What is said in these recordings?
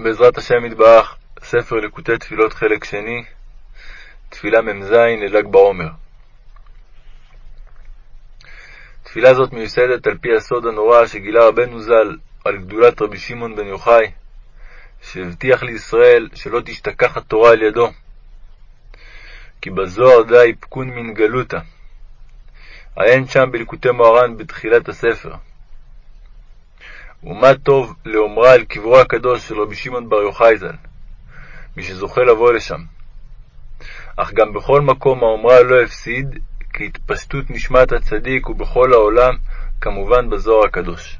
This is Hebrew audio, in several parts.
בעזרת השם יתברך, ספר ליקוטי תפילות חלק שני, תפילה מ"ז לל"ג בעומר. תפילה זאת מיוסדת על פי הסוד הנורא שגילה רבנו ז"ל על גדולת רבי שמעון בן יוחאי, שהבטיח לישראל שלא תשתכח התורה על ידו, כי בזוהר די פקון מן גלותה. עיין שם בליקוטי מוהר"ן בתחילת הספר. ומה טוב לאומרה על קברו הקדוש של רבי שמעון בר יוחאי ז"ל, מי שזוכה לבוא לשם. אך גם בכל מקום האומרה לא הפסיד, כי התפשטות נשמת הצדיק ובכל העולם, כמובן בזוהר הקדוש.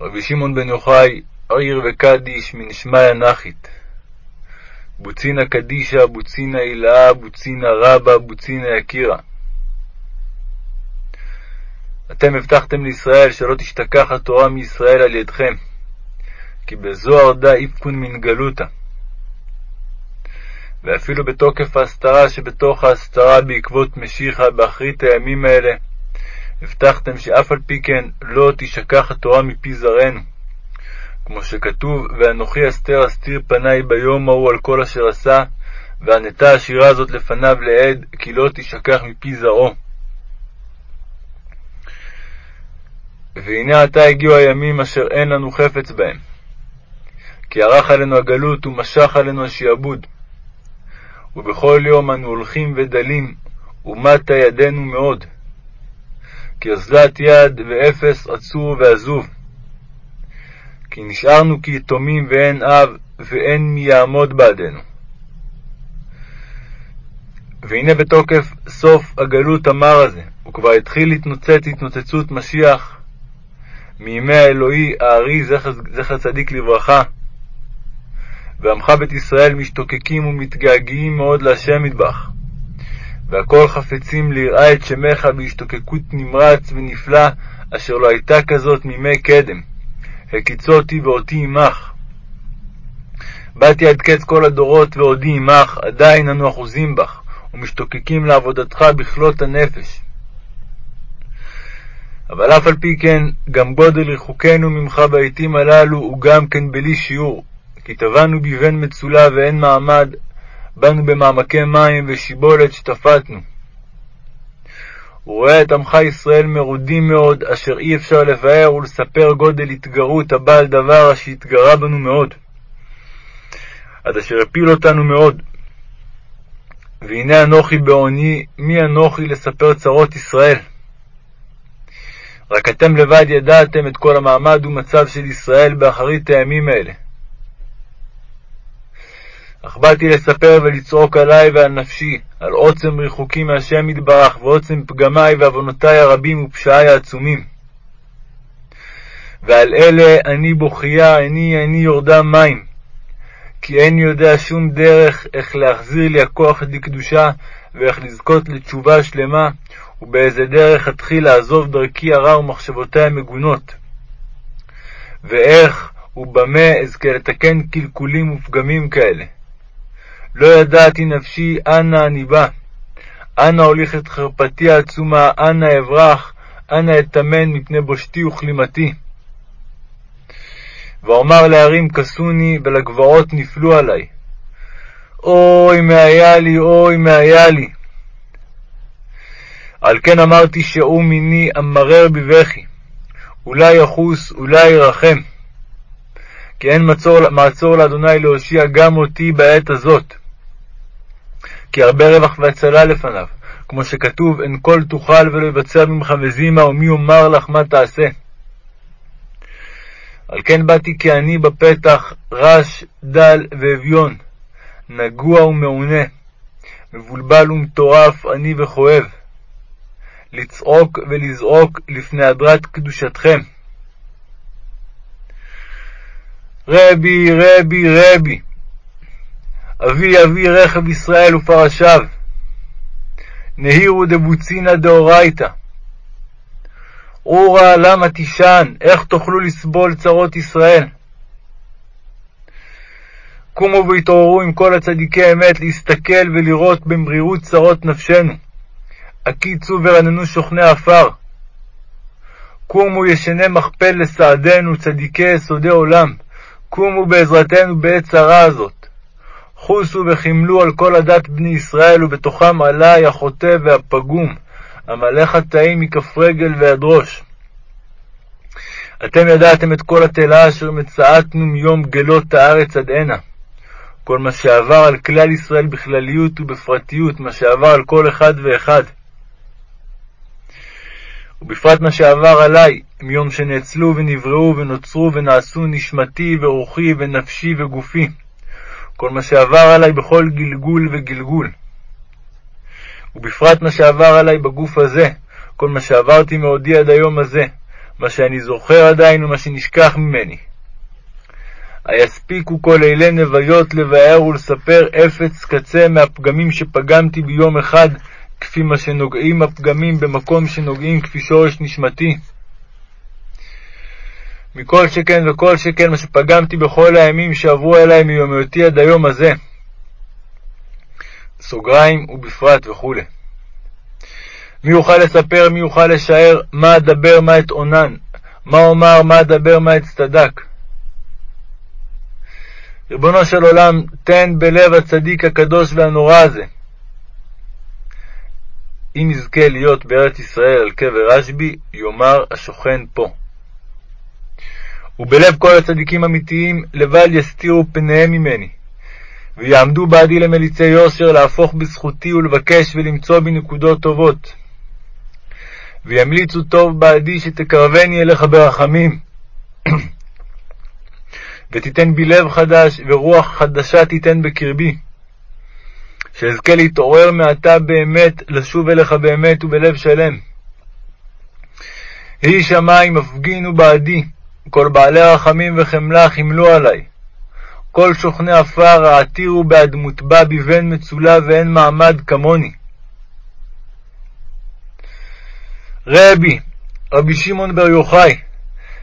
רבי שמעון בן יוחאי, עיר וקדיש מנשמיא נחית. בוצינה קדישה, בוצינה הילאה, בוצינה רבה, בוצינה יקירה. אתם הבטחתם לישראל שלא תשתכח התורה מישראל על ידכם, כי בזוהר דה איפקון מן גלותה. ואפילו בתוקף ההסתרה שבתוך ההסתרה בעקבות משיחה באחרית הימים האלה, הבטחתם שאף על פי כן לא תשכח התורה מפי זרענו. כמו שכתוב, ואנוכי אסתר אסתיר פניי ביום ההוא על כל אשר עשה, וענתה השירה הזאת לפניו לעד, כי לא תשכח מפי זרעו. והנה עתה הגיעו הימים אשר אין לנו חפץ בהם. כי ערך עלינו הגלות ומשך עלינו השעבוד. ובכל יום אנו הולכים ודלים, ומטה ידינו מאוד. כי אוזלת יד ואפס עצור ועזוב. כי נשארנו כיתומים ואין אב, ואין מי יעמוד בעדנו. והנה בתוקף סוף הגלות המר הזה, וכבר התחיל להתנוצץ התנוצצות משיח, מימי האלוהי הארי זכר, צדיק לברכה. ועמך בית ישראל משתוקקים ומתגעגעים מאוד להשם מטבח. והכל חפצים ליראה את שמך בהשתוקקות נמרץ ונפלא, אשר לא הייתה כזאת מימי קדם. הקיצו אותי ואותי עמך. באתי עד קץ כל הדורות ועודי עמך, עדיין אנו אחוזים בך, ומשתוקקים לעבודתך בכלות הנפש. אבל אף על פי כן, גם גודל רחוקנו ממך בעתים הללו הוא גם כן בלי שיעור, כי טבענו בבן מצולה ואין מעמד, באנו במעמקי מים ושיבולת שטפטנו. ורואה את עמך ישראל מרודים מאוד, אשר אי אפשר לבאר ולספר גודל התגרות הבעל דבר אשר התגרה בנו מאוד, עד אשר הפיל אותנו מאוד. והנה אנוכי בעוני, מי אנוכי לספר צרות ישראל? רק אתם לבד ידעתם את כל המעמד ומצב של ישראל באחרית הימים האלה. אך באתי לספר ולצעוק עלי ועל נפשי, על עוצם ריחוקי מהשם יתברך, ועוצם פגמי ועוונותי הרבים ופשעי העצומים. ועל אלה אני בוכייה, איני איני יורדה מים, כי אין יודע שום דרך איך להחזיר לי הכוח לקדושה, ואיך לזכות לתשובה שלמה, ובאיזה דרך אתחיל לעזוב דרכי הרע ומחשבותי המגונות. ואיך ובמה אזכה לתקן קלקולים ופגמים כאלה. לא ידעתי נפשי אנה אני בא, אנה הוליך את חרפתי העצומה, אנה אברח, אנה אטמן מפני בושתי וכלימתי. ואומר להרים כסוני, ולגבעות נפלו עלי. אוי, מה היה לי, אוי, מה היה לי. על כן אמרתי שאו מיני אמרר בבכי, אולי יחוס, אולי ירחם. כי אין מצור, מעצור לאדוני להושיע גם אותי בעת הזאת. כי הרבה רווח והצלה לפניו, כמו שכתוב, אין כל תוכל ולא יבצע ממך וזימה, ומי יאמר לך מה תעשה. על כן באתי כעני בפתח, רש, דל ואביון, נגוע ומעונה, מבולבל ומטורף, עני וכואב. לצעוק ולזעוק לפני הדרת קדושתכם. רבי, רבי, רבי, אבי אבי רכב ישראל ופרשיו, נהירו דבוצינא דאורייתא. עורא למה תישן, איך תוכלו לסבול צרות ישראל? קומו והתעוררו עם כל הצדיקי אמת להסתכל ולראות במרירות צרות נפשנו. הקיצו ורננו שוכני עפר. קומו ישני מכפל לסעדנו, צדיקי יסודי עולם, קומו בעזרתנו בעת צרה הזאת. חוסו וחימלו על כל עדת בני ישראל, ובתוכם עלי החוטא והפגום, המלא חטאים מכף רגל ועד ראש. אתם ידעתם את כל התלה אשר מצאתנו מיום גלות הארץ עד הנה. כל מה שעבר על כלל ישראל בכלליות ובפרטיות, מה שעבר על כל אחד ואחד. ובפרט מה שעבר עלי, מיום שנאצלו ונבראו ונוצרו ונעשו נשמתי ורוחי ונפשי וגופי. כל מה שעבר עלי בכל גלגול וגלגול. ובפרט מה שעבר עלי בגוף הזה, כל מה שעברתי מעודי עד היום הזה, מה שאני זוכר עדיין ומה שנשכח ממני. היספיקו כל אלה נוויות לבאר ולספר אפץ קצה מהפגמים שפגמתי ביום אחד, כפי מה שנוגעים הפגמים במקום שנוגעים כפי שורש נשמתי. מכל שכן וכל שכן מה שפגמתי בכל הימים שעברו אליי מיומיותי עד היום הזה. סוגריים ובפרט וכו'. מי יוכל לספר, מי יוכל לשער, מה אדבר, מה אתאונן, מה אומר, מה אדבר, מה אצטדק. ריבונו של עולם, תן בלב הצדיק הקדוש והנורא הזה. אם יזכה להיות בארץ ישראל על קבר רשב"י, יאמר השוכן פה. ובלב כל הצדיקים אמיתיים, לבל יסתירו פניהם ממני. ויעמדו בעדי למליצי יושר, להפוך בזכותי ולבקש ולמצוא בי נקודות טובות. וימליצו טוב בעדי שתקרבני אליך ברחמים. ותיתן בי לב חדש, ורוח חדשה תיתן בקרבי. שאזכה להתעורר מעתה באמת, לשוב אליך באמת ובלב שלם. יהי שמיים הפגינו בעדי, כל בעלי רחמים וחמלה חימלו עלי. כל שוכני עפר העתירו באדמות בבי בן מצולע ואין מעמד כמוני. רבי, רבי שמעון בר יוחאי,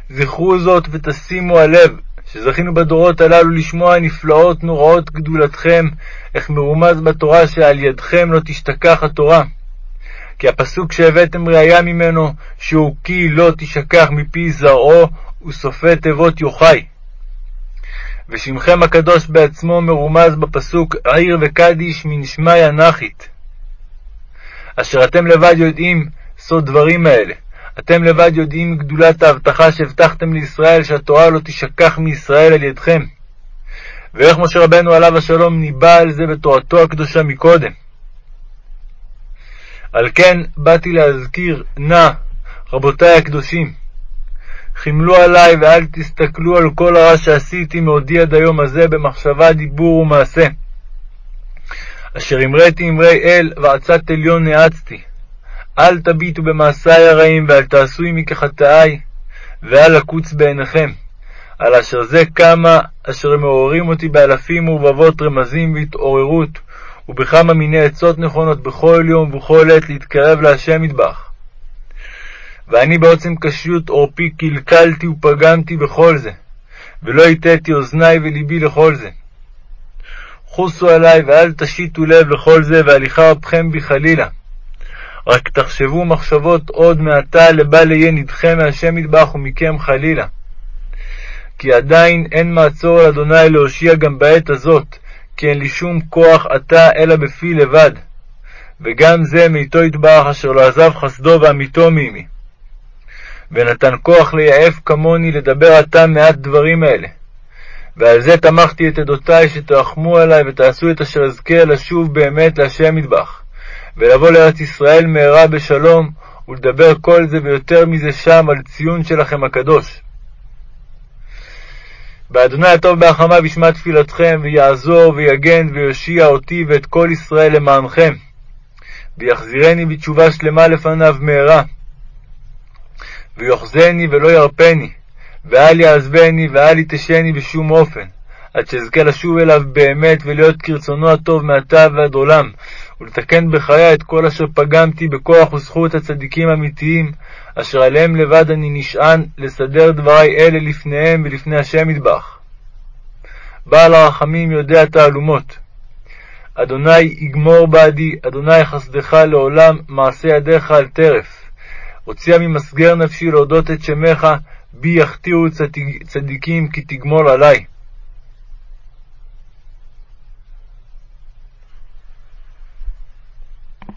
זכרו זאת ותשימו הלב, שזכינו בדורות הללו לשמוע נפלאות נוראות גדולתכם, איך מרומז בתורה שעל ידכם לא תשתכח התורה. כי הפסוק שהבאתם ראיה ממנו, שהוא כי לא תשכח מפי זרעו, וסופי תיבות יוחאי. ושמכם הקדוש בעצמו מרומז בפסוק עיר וקדיש מנשמי אנכית. אשר אתם לבד יודעים סוד דברים האלה. אתם לבד יודעים גדולת ההבטחה שהבטחתם לישראל שהתורה לא תשכח מישראל על ידכם. ואיך משה רבנו עליו השלום ניבא על זה בתורתו הקדושה מקודם. על כן באתי להזכיר, נא, רבותי הקדושים, חימלו עלי ואל תסתכלו על כל הרע שעשיתי מעודי עד היום הזה במחשבה, דיבור ומעשה. אשר אמרתי אמרי אל ועצת עליון נאצתי. אל תביטו במעשי הרעים ואל תעשו עמי כחטאי, ואל לקוץ בעיניכם. על אשר זה כמה אשר מעוררים אותי באלפים ורבבות רמזים והתעוררות, ובכמה מיני עצות נכונות בכל יום ובכל עת להתקרב להשם מטבח. ואני בעוצם קשיות עורפי קלקלתי ופגמתי בכל זה, ולא הטתי אוזני ולבי לכל זה. חוסו עלי ואל תשיתו לב לכל זה, והליכה רבכם בי חלילה. רק תחשבו מחשבות עוד מעתה לבל יהיה נדחה מהשם מטבח ומכם חלילה. כי עדיין אין מעצור על אדוני להושיע גם בעת הזאת, כי אין לי שום כוח עתה אלא בפי לבד. וגם זה מאיתו יתברך אשר לא עזב חסדו ואמיתו מעמי. ונתן כוח ליעף כמוני לדבר עתה מעט דברים האלה. ועל זה תמכתי את עדותי שתרחמו עלי ותעשו את אשר אזכה לשוב באמת להשם מטבח. ולבוא לארץ ישראל מהרה בשלום, ולדבר כל זה ויותר מזה שם על ציון שלכם הקדוש. באדוני הטוב בהחמיו ישמע תפילתכם, ויעזור ויגן ויושיע אותי ואת כל ישראל למענכם, ויחזירני בתשובה שלמה לפניו מהרה. ויוחזני ולא ירפני, ואל יעזבני ואל יתשני בשום אופן, עד שאזכה לשוב אליו באמת ולהיות כרצונו הטוב מעתה ועד עולם, ולתקן בחיי את כל אשר פגמתי בכוח וזכות הצדיקים האמיתיים, אשר עליהם לבד אני נשען, לסדר דברי אלה לפניהם ולפני השם מטבח. בעל הרחמים יודע תעלומות. אדוני יגמור בעדי, אדוני חסדך לעולם, מעשה ידיך על טרף. הוציאה ממסגר נפשי להודות את שמך, בי יחטיאו צדיק, צדיקים כי תגמול עלי.